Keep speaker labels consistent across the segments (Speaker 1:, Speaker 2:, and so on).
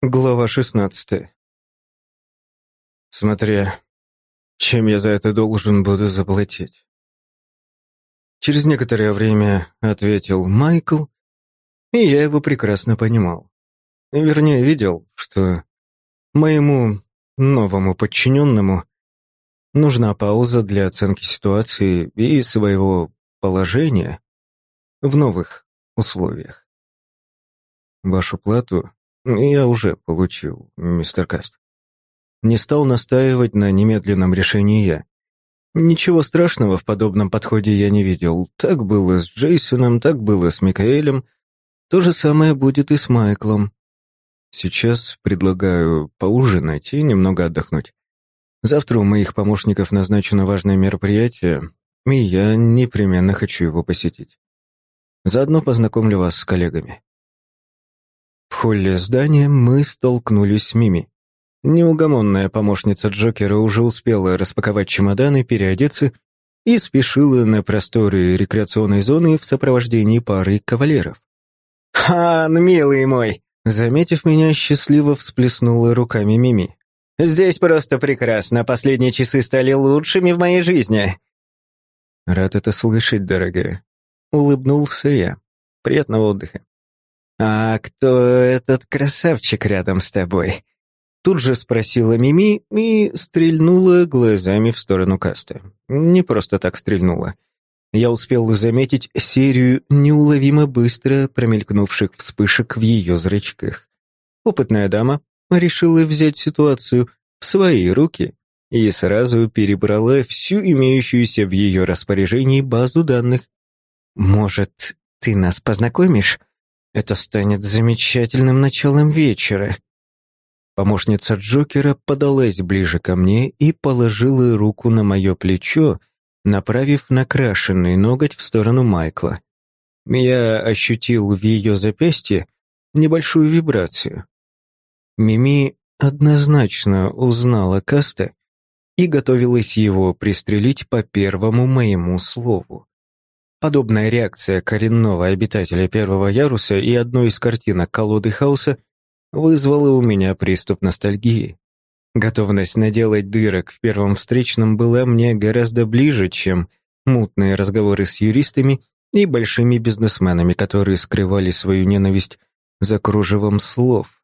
Speaker 1: Глава 16. Смотря, чем я за это должен буду заплатить. Через некоторое время ответил Майкл, и я его прекрасно понимал. Вернее, видел, что моему новому подчиненному нужна пауза для оценки ситуации и своего положения в новых условиях. Вашу плату «Я уже получил, мистер Каст». Не стал настаивать на немедленном решении я. Ничего страшного в подобном подходе я не видел. Так было с Джейсоном, так было с Микаэлем. То же самое будет и с Майклом. Сейчас предлагаю поужинать и немного отдохнуть. Завтра у моих помощников назначено важное мероприятие, и я непременно хочу его посетить. Заодно познакомлю вас с коллегами. В холле здания мы столкнулись с Мими. Неугомонная помощница Джокера уже успела распаковать чемоданы, переодеться и спешила на просторы рекреационной зоны в сопровождении пары кавалеров. «Хан, милый мой!» Заметив меня, счастливо всплеснула руками Мими. «Здесь просто прекрасно. Последние часы стали лучшими в моей жизни». «Рад это слышать, дорогая». Улыбнулся я. «Приятного отдыха». «А кто этот красавчик рядом с тобой?» Тут же спросила Мими и стрельнула глазами в сторону Каста. Не просто так стрельнула. Я успел заметить серию неуловимо быстро промелькнувших вспышек в ее зрачках. Опытная дама решила взять ситуацию в свои руки и сразу перебрала всю имеющуюся в ее распоряжении базу данных. «Может, ты нас познакомишь?» Это станет замечательным началом вечера. Помощница Джокера подалась ближе ко мне и положила руку на мое плечо, направив накрашенный ноготь в сторону Майкла. Я ощутил в ее запястье небольшую вибрацию. Мими однозначно узнала Каста и готовилась его пристрелить по первому моему слову. Подобная реакция коренного обитателя первого яруса и одной из картинок колоды хаоса вызвала у меня приступ ностальгии. Готовность наделать дырок в первом встречном была мне гораздо ближе, чем мутные разговоры с юристами и большими бизнесменами, которые скрывали свою ненависть за кружевом слов.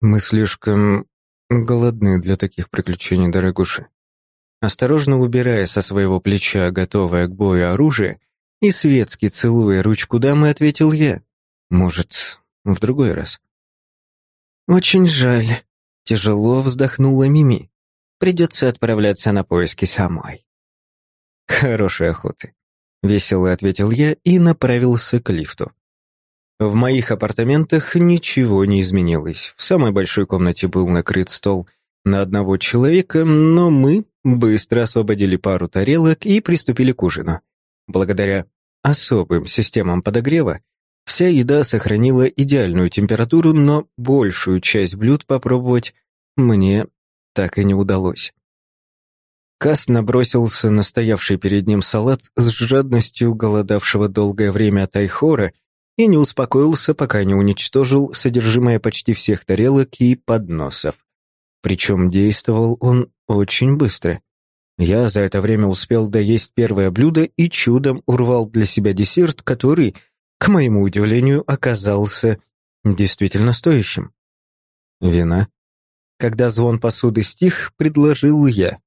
Speaker 1: Мы слишком голодны для таких приключений, дорогуши. Осторожно убирая со своего плеча готовое к бою оружие и светски целуя ручку дамы, ответил я. Может, в другой раз. «Очень жаль», — тяжело вздохнула Мими. «Придется отправляться на поиски самой». «Хорошей охоты», — весело ответил я и направился к лифту. В моих апартаментах ничего не изменилось. В самой большой комнате был накрыт стол на одного человека, но мы быстро освободили пару тарелок и приступили к ужину. Благодаря особым системам подогрева вся еда сохранила идеальную температуру, но большую часть блюд попробовать мне так и не удалось. Кас набросился на стоявший перед ним салат с жадностью голодавшего долгое время тайхора и не успокоился, пока не уничтожил содержимое почти всех тарелок и подносов. Причем действовал он очень быстро. Я за это время успел доесть первое блюдо и чудом урвал для себя десерт, который, к моему удивлению, оказался действительно стоящим. Вина. Когда звон посуды стих, предложил я.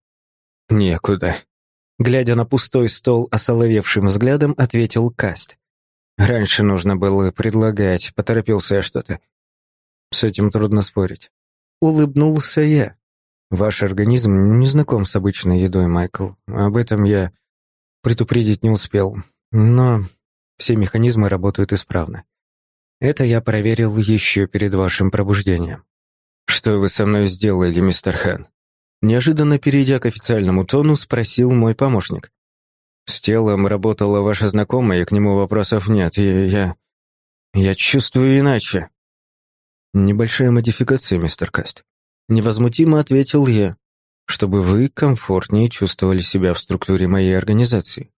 Speaker 1: Некуда. Глядя на пустой стол осоловевшим взглядом, ответил Каст. Раньше нужно было предлагать, поторопился я что-то. С этим трудно спорить. Улыбнулся я. Ваш организм не знаком с обычной едой, Майкл. Об этом я предупредить не успел. Но все механизмы работают исправно. Это я проверил еще перед вашим пробуждением. Что вы со мной сделали, мистер Хан? Неожиданно перейдя к официальному тону, спросил мой помощник. С телом работала ваша знакомая, и к нему вопросов нет. Я я я чувствую иначе. Небольшая модификация, мистер Каст. Невозмутимо ответил я, чтобы вы комфортнее чувствовали себя в структуре моей организации.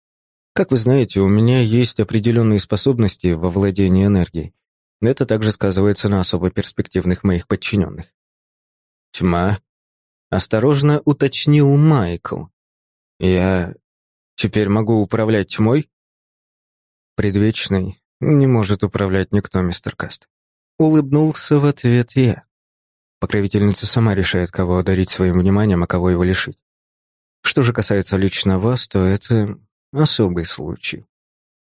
Speaker 1: Как вы знаете, у меня есть определенные способности во владении энергией. Это также сказывается на особо перспективных моих подчиненных. Тьма. Осторожно уточнил Майкл. Я теперь могу управлять тьмой? Предвечный не может управлять никто, мистер Каст. Улыбнулся в ответ я. Покровительница сама решает, кого одарить своим вниманием, а кого его лишить. Что же касается лично вас, то это особый случай.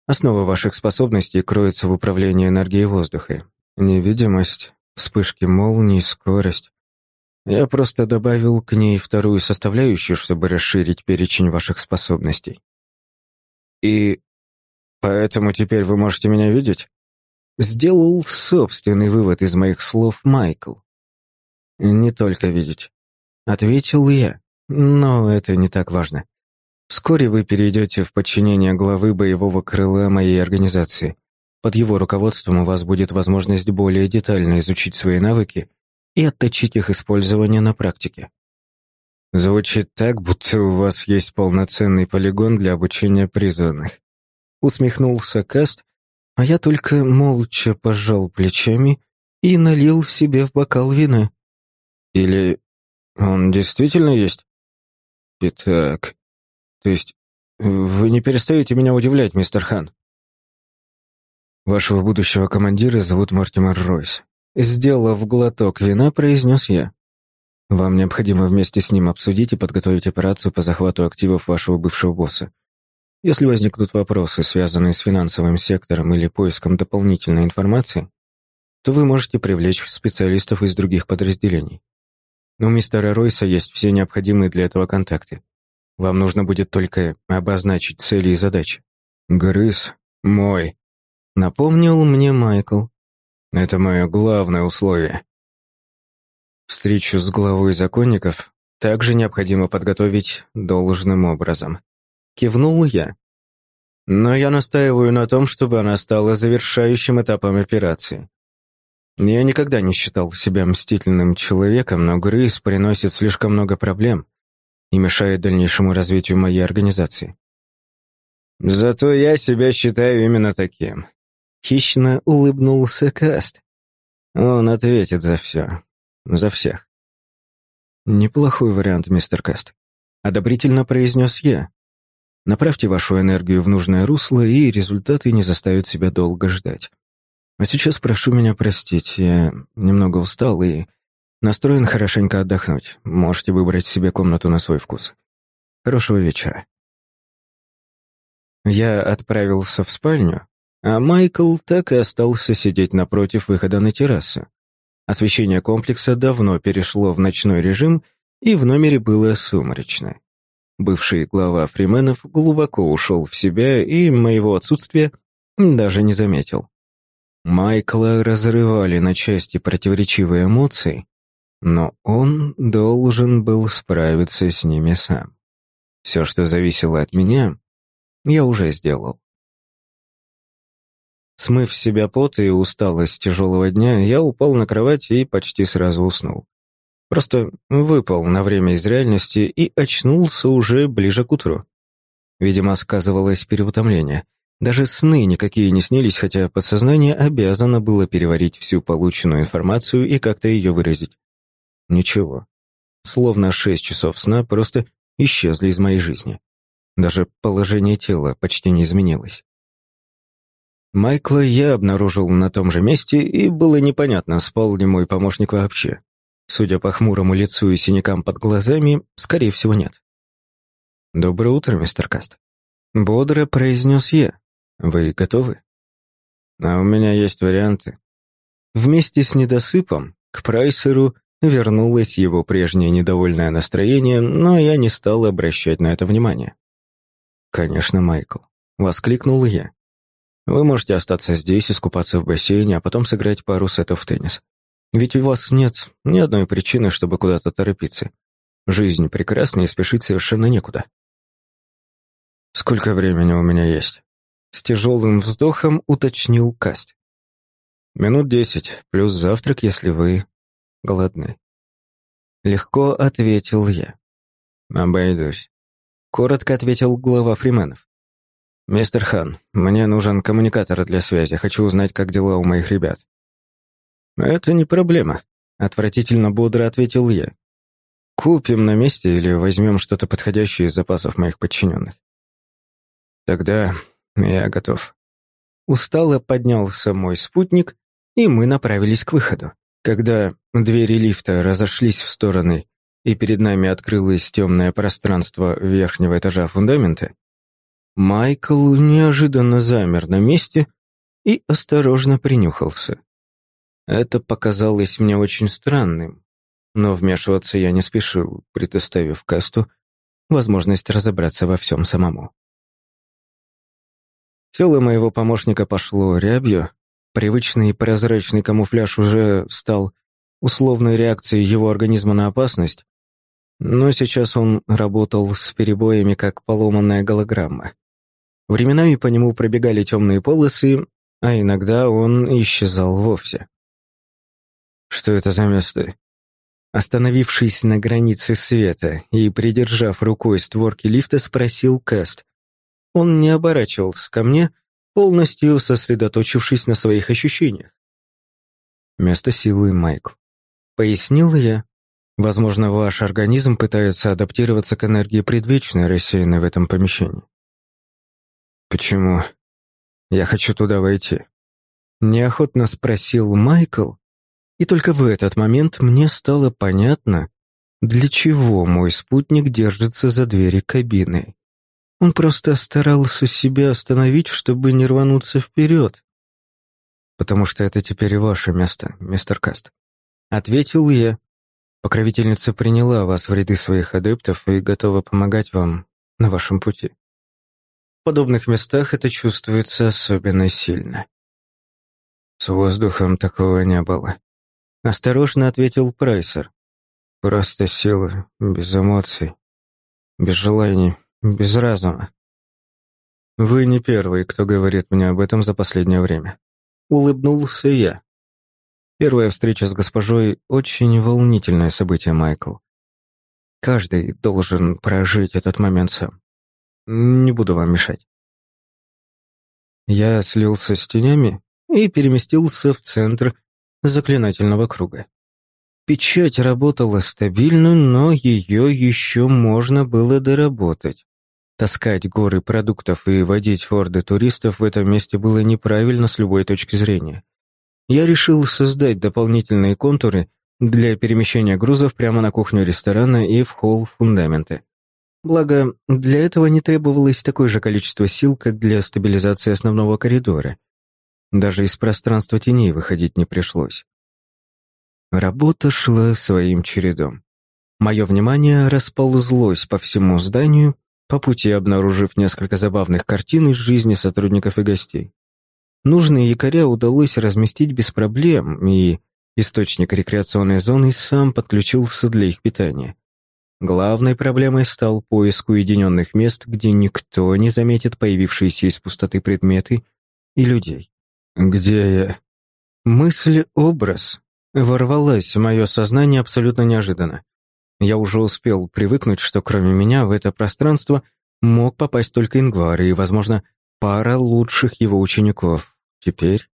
Speaker 1: Основа ваших способностей кроется в управлении энергией воздуха. Невидимость, вспышки молний, скорость. Я просто добавил к ней вторую составляющую, чтобы расширить перечень ваших способностей. И поэтому теперь вы можете меня видеть? Сделал собственный вывод из моих слов Майкл. Не только видеть, ответил я. Но это не так важно. Вскоре вы перейдете в подчинение главы боевого крыла моей организации. Под его руководством у вас будет возможность более детально изучить свои навыки и отточить их использование на практике. Звучит так, будто у вас есть полноценный полигон для обучения призванных. Усмехнулся Каст, а я только молча пожал плечами и налил себе в бокал вина. Или он действительно есть? Итак, то есть вы не перестаете меня удивлять, мистер Хан. Вашего будущего командира зовут Мортимер Ройс. Сделав глоток вина, произнес я. Вам необходимо вместе с ним обсудить и подготовить операцию по захвату активов вашего бывшего босса. Если возникнут вопросы, связанные с финансовым сектором или поиском дополнительной информации, то вы можете привлечь специалистов из других подразделений. У мистера Ройса есть все необходимые для этого контакты. Вам нужно будет только обозначить цели и задачи. Грыз мой, напомнил мне Майкл. Это мое главное условие. Встречу с главой законников также необходимо подготовить должным образом. Кивнул я. Но я настаиваю на том, чтобы она стала завершающим этапом операции. Я никогда не считал себя мстительным человеком, но Грыз приносит слишком много проблем и мешает дальнейшему развитию моей организации. Зато я себя считаю именно таким. Хищно улыбнулся Каст. Он ответит за все. За всех. Неплохой вариант, мистер Каст. Одобрительно произнес я. Направьте вашу энергию в нужное русло, и результаты не заставят себя долго ждать. А сейчас прошу меня простить, я немного устал и настроен хорошенько отдохнуть. Можете выбрать себе комнату на свой вкус. Хорошего вечера. Я отправился в спальню, а Майкл так и остался сидеть напротив выхода на террасу. Освещение комплекса давно перешло в ночной режим, и в номере было сумрачно. Бывший глава Фрименов глубоко ушел в себя и моего отсутствия даже не заметил. Майкла разрывали на части противоречивые эмоции, но он должен был справиться с ними сам. Все, что зависело от меня, я уже сделал. Смыв с себя пот и усталость тяжелого дня, я упал на кровать и почти сразу уснул. Просто выпал на время из реальности и очнулся уже ближе к утру. Видимо, сказывалось переутомление. Даже сны никакие не снились, хотя подсознание обязано было переварить всю полученную информацию и как-то ее выразить. Ничего. Словно шесть часов сна просто исчезли из моей жизни. Даже положение тела почти не изменилось. Майкла я обнаружил на том же месте, и было непонятно, спал ли мой помощник вообще. Судя по хмурому лицу и синякам под глазами, скорее всего, нет. «Доброе утро, мистер Каст», — бодро произнес я. Вы готовы? А у меня есть варианты. Вместе с недосыпом к Прайсеру вернулось его прежнее недовольное настроение, но я не стал обращать на это внимание. «Конечно, Майкл», — воскликнул я. «Вы можете остаться здесь, искупаться в бассейне, а потом сыграть пару сетов в теннис. Ведь у вас нет ни одной причины, чтобы куда-то торопиться. Жизнь прекрасна и спешить совершенно некуда». «Сколько времени у меня есть?» С тяжелым вздохом уточнил Каст. «Минут десять, плюс завтрак, если вы голодны». Легко ответил я. «Обойдусь», — коротко ответил глава Фрименов. «Мистер Хан, мне нужен коммуникатор для связи. Хочу узнать, как дела у моих ребят. Это не проблема, отвратительно бодро ответил я. Купим на месте или возьмем что-то подходящее из запасов моих подчиненных. Тогда я готов. Устало поднялся мой спутник, и мы направились к выходу. Когда двери лифта разошлись в стороны, и перед нами открылось темное пространство верхнего этажа фундамента, Майкл неожиданно замер на месте и осторожно принюхался. Это показалось мне очень странным, но вмешиваться я не спешил, предоставив Касту возможность разобраться во всем самому. Тело моего помощника пошло рябью, привычный прозрачный камуфляж уже стал условной реакцией его организма на опасность, но сейчас он работал с перебоями, как поломанная голограмма. Временами по нему пробегали темные полосы, а иногда он исчезал вовсе. Что это за место? Остановившись на границе света и придержав рукой створки лифта, спросил Кэст. Он не оборачивался ко мне, полностью сосредоточившись на своих ощущениях. Место силы Майкл. Пояснил я. Возможно, ваш организм пытается адаптироваться к энергии предвечной, рассеянной в этом помещении. Почему? Я хочу туда войти. Неохотно спросил Майкл, и только в этот момент мне стало понятно, для чего мой спутник держится за двери кабины. Он просто старался себя остановить, чтобы не рвануться вперед. «Потому что это теперь ваше место, мистер Каст», — ответил я. «Покровительница приняла вас в ряды своих адептов и готова помогать вам на вашем пути. В подобных местах это чувствуется особенно сильно». С воздухом такого не было. Осторожно ответил Прайсер. Просто сила, без эмоций, без желаний, без разума. Вы не первый, кто говорит мне об этом за последнее время. Улыбнулся я. Первая встреча с госпожой — очень волнительное событие, Майкл. Каждый должен прожить этот момент сам. Не буду вам мешать. Я слился с тенями и переместился в центр заклинательного круга. Печать работала стабильно, но ее еще можно было доработать. Таскать горы продуктов и водить хорды туристов в этом месте было неправильно с любой точки зрения. Я решил создать дополнительные контуры для перемещения грузов прямо на кухню ресторана и в холл фундамента. Благо, для этого не требовалось такое же количество сил, как для стабилизации основного коридора. Даже из пространства теней выходить не пришлось. Работа шла своим чередом. Мое внимание расползлось по всему зданию, по пути обнаружив несколько забавных картин из жизни сотрудников и гостей. Нужные якоря удалось разместить без проблем, и источник рекреационной зоны сам подключился для их питания. Главной проблемой стал поиск уединенных мест, где никто не заметит появившиеся из пустоты предметы и людей. Где я? Мысль-образ ворвалась в мое сознание абсолютно неожиданно. Я уже успел привыкнуть, что кроме меня в это пространство мог попасть только Ингвар и, возможно, пара лучших его учеников. Теперь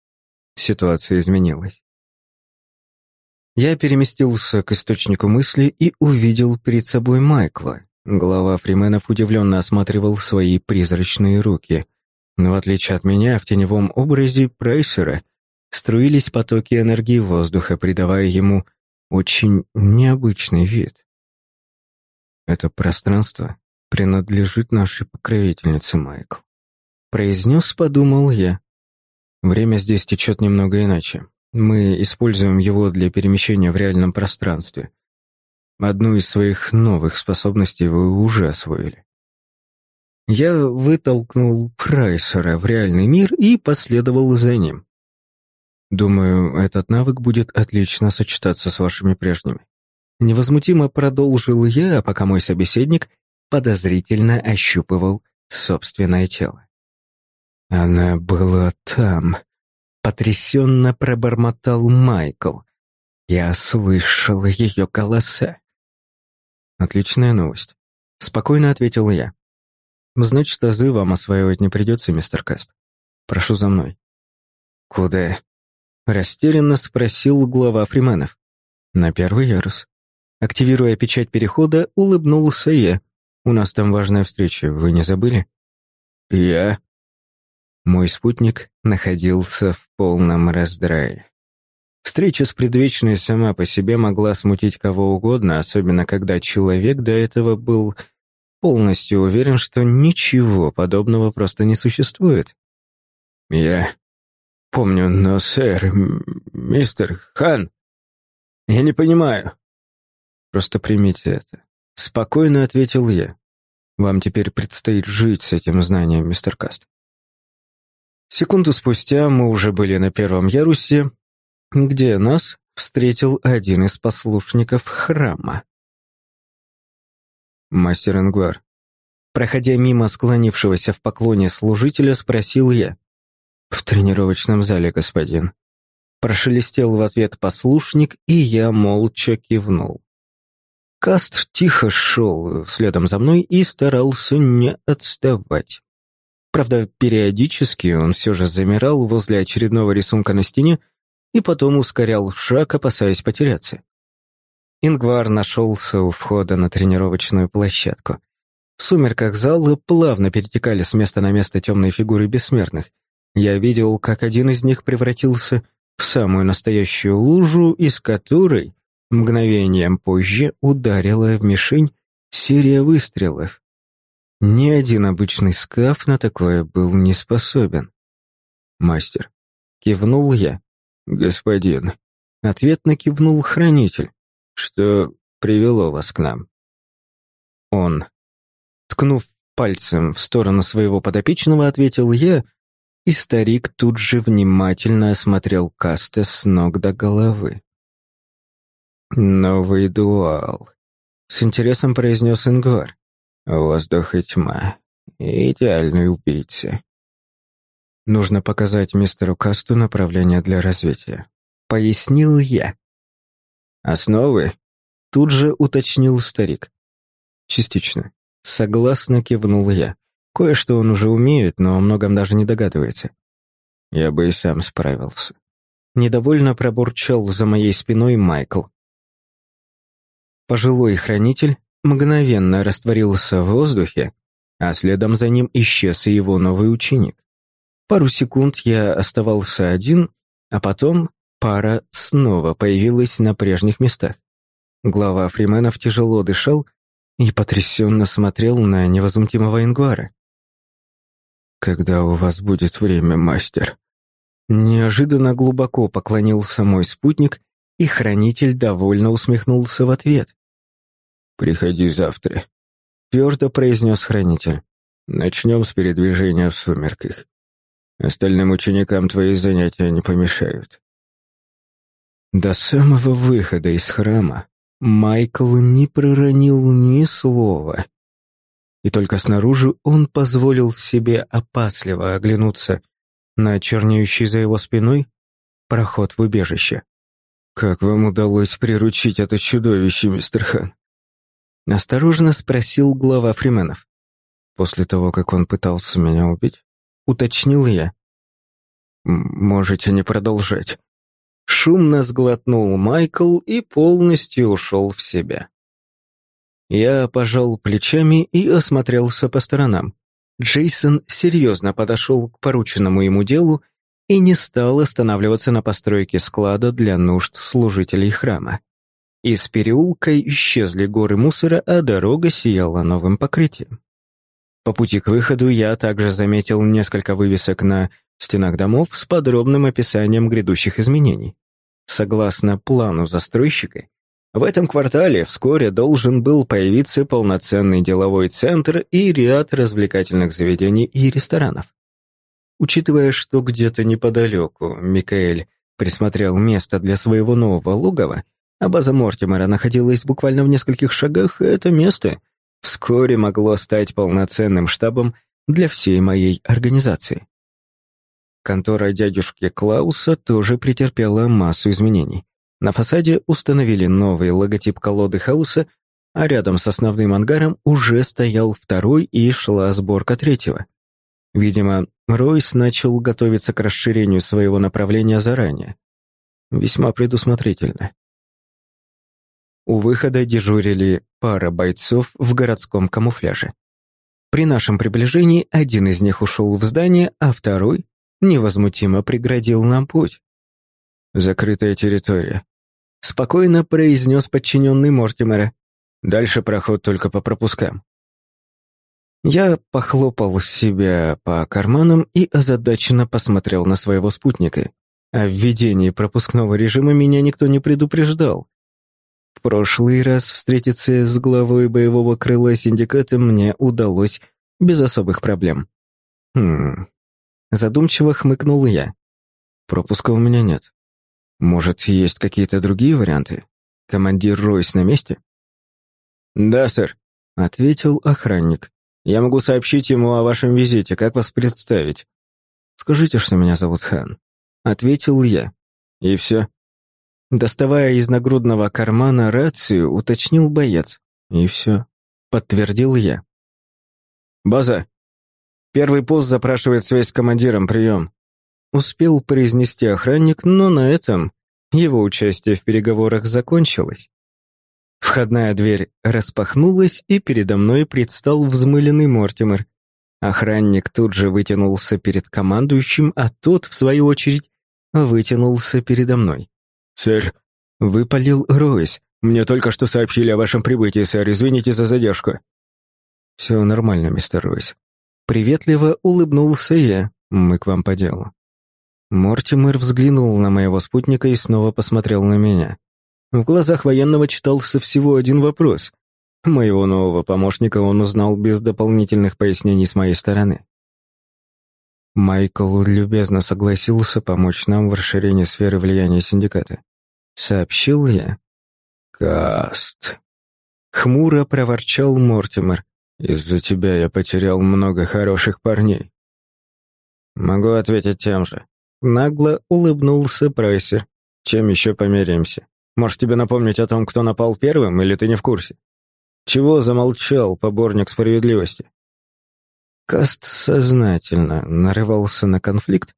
Speaker 1: ситуация изменилась. Я переместился к источнику мысли и увидел перед собой Майкла. Глава Фрименов удивленно осматривал свои призрачные руки. Но в отличие от меня, в теневом образе Прайсера струились потоки энергии воздуха, придавая ему очень необычный вид. Это пространство принадлежит нашей покровительнице, Майкл. Произнес, подумал я. Время здесь течет немного иначе. Мы используем его для перемещения в реальном пространстве. Одну из своих новых способностей вы уже освоили. Я вытолкнул Прайсера в реальный мир и последовал за ним. Думаю, этот навык будет отлично сочетаться с вашими прежними. Невозмутимо продолжил я, пока мой собеседник подозрительно ощупывал собственное тело. Она была там. Потрясенно пробормотал Майкл. Я слышал ее голоса. Отличная новость. Спокойно ответил я. Значит, азы вам осваивать не придется, мистер Каст. Прошу за мной. Куда? Растерянно спросил глава Фрименов. «На первый ярус». Активируя печать перехода, улыбнулся я. «У нас там важная встреча, вы не забыли?» «Я?» Мой спутник находился в полном раздрае. Встреча с предвечной сама по себе могла смутить кого угодно, особенно когда человек до этого был полностью уверен, что ничего подобного просто не существует. «Я помню, но, сэр, мистер Хан, я не понимаю». «Просто примите это». Спокойно ответил я. «Вам теперь предстоит жить с этим знанием, мистер Каст». Секунду спустя мы уже были на первом ярусе, где нас встретил один из послушников храма. Мастер Ингвар. Проходя мимо склонившегося в поклоне служителя, спросил я. «В тренировочном зале, господин». Прошелестел в ответ послушник, и я молча кивнул. Каст тихо шел следом за мной и старался не отставать. Правда, периодически он все же замирал возле очередного рисунка на стене и потом ускорял шаг, опасаясь потеряться. Ингвар нашелся у входа на тренировочную площадку. В сумерках зала плавно перетекали с места на место темные фигуры бессмертных. Я видел, как один из них превратился в самую настоящую лужу, из которой мгновением позже ударила в мишень серия выстрелов. Ни один обычный скаф на такое был не способен. «Мастер», — кивнул я. «Господин», — ответно кивнул хранитель. «Что привело вас к нам?» Он. Ткнув пальцем в сторону своего подопечного, ответил я, и старик тут же внимательно осмотрел Касте с ног до головы. «Новый дуал», — с интересом произнес Ингвар. «Воздух и тьма. Идеальный убийца». Нужно показать мистеру Касту направление для развития. Пояснил я. «Основы?» — тут же уточнил старик. «Частично». Согласно кивнул я. Кое-что он уже умеет, но о многом даже не догадывается. Я бы и сам справился. Недовольно пробурчал за моей спиной Майкл. Пожилой хранитель мгновенно растворился в воздухе, а следом за ним исчез и его новый ученик. Пару секунд я оставался один, а потом пара снова появилась на прежних местах. Глава Фрименов тяжело дышал и потрясенно смотрел на невозмутимого Ингвара. «Когда у вас будет время, мастер?» Неожиданно глубоко поклонился мой спутник, и хранитель довольно усмехнулся в ответ. «Приходи завтра», — твердо произнес хранитель. «Начнем с передвижения в сумерках. Остальным ученикам твои занятия не помешают». До самого выхода из храма Майкл не проронил ни слова. И только снаружи он позволил себе опасливо оглянуться на чернеющий за его спиной проход в убежище. «Как вам удалось приручить это чудовище, мистер Хан?» Осторожно спросил глава Фрименов. После того, как он пытался меня убить, уточнил я. «Можете не продолжать», Шумно сглотнул Майкл и полностью ушел в себя. Я пожал плечами и осмотрелся по сторонам. Джейсон серьезно подошел к порученному ему делу и не стал останавливаться на постройке склада для нужд служителей храма. Из переулка исчезли горы мусора, а дорога сияла новым покрытием. По пути к выходу я также заметил несколько вывесок на стенах домов с подробным описанием грядущих изменений. Согласно плану застройщика, в этом квартале вскоре должен был появиться полноценный деловой центр и ряд развлекательных заведений и ресторанов. Учитывая, что где-то неподалеку Микаэль присмотрел место для своего нового логова, а база Мортимера находилась буквально в нескольких шагах, это место вскоре могло стать полноценным штабом для всей моей организации. Контора дядюшки Клауса тоже претерпела массу изменений. На фасаде установили новый логотип колоды Хауса, а рядом с основным ангаром уже стоял второй и шла сборка третьего. Видимо, Ройс начал готовиться к расширению своего направления заранее. Весьма предусмотрительно. У выхода дежурили пара бойцов в городском камуфляже. При нашем приближении один из них ушел в здание, а второй невозмутимо преградил нам путь. «Закрытая территория», — спокойно произнес подчиненный Мортимера. «Дальше проход только по пропускам». Я похлопал себя по карманам и озадаченно посмотрел на своего спутника. О введении пропускного режима меня никто не предупреждал. В прошлый раз встретиться с главой боевого крыла синдиката мне удалось без особых проблем. Хм. Задумчиво хмыкнул я. Пропуска у меня нет. Может, есть какие-то другие варианты? Командир Ройс на месте? Да, сэр, ответил охранник. Я могу сообщить ему о вашем визите, как вас представить. Скажите, что меня зовут Хан, ответил я. И все. Доставая из нагрудного кармана рацию, уточнил боец. И все. Подтвердил я. «База! Первый пост запрашивает связь с командиром, прием!» Успел произнести охранник, но на этом его участие в переговорах закончилось. Входная дверь распахнулась, и передо мной предстал взмыленный Мортимер. Охранник тут же вытянулся перед командующим, а тот, в свою очередь, вытянулся передо мной. «Сэр», — выпалил Ройс, — «мне только что сообщили о вашем прибытии, сэр, извините за задержку». «Все нормально, мистер Ройс». Приветливо улыбнулся я, мы к вам по делу. Мортимер взглянул на моего спутника и снова посмотрел на меня. В глазах военного читался всего один вопрос. Моего нового помощника он узнал без дополнительных пояснений с моей стороны. Майкл любезно согласился помочь нам в расширении сферы влияния синдиката. Сообщил я. «Каст». Хмуро проворчал Мортимер. «Из-за тебя я потерял много хороших парней». «Могу ответить тем же». Нагло улыбнулся Прайсер. «Чем еще помиримся? Может, тебе напомнить о том, кто напал первым, или ты не в курсе?» «Чего замолчал, поборник справедливости?» Каст сознательно нарывался на конфликт,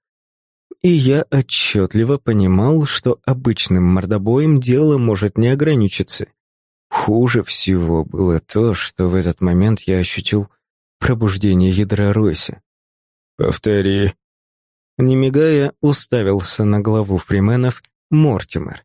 Speaker 1: и я отчетливо понимал, что обычным мордобоем дело может не ограничиться. Хуже всего было то, что в этот момент я ощутил пробуждение ядра Ройса. «Повтори». Не мигая, уставился на главу фрименов Мортимер.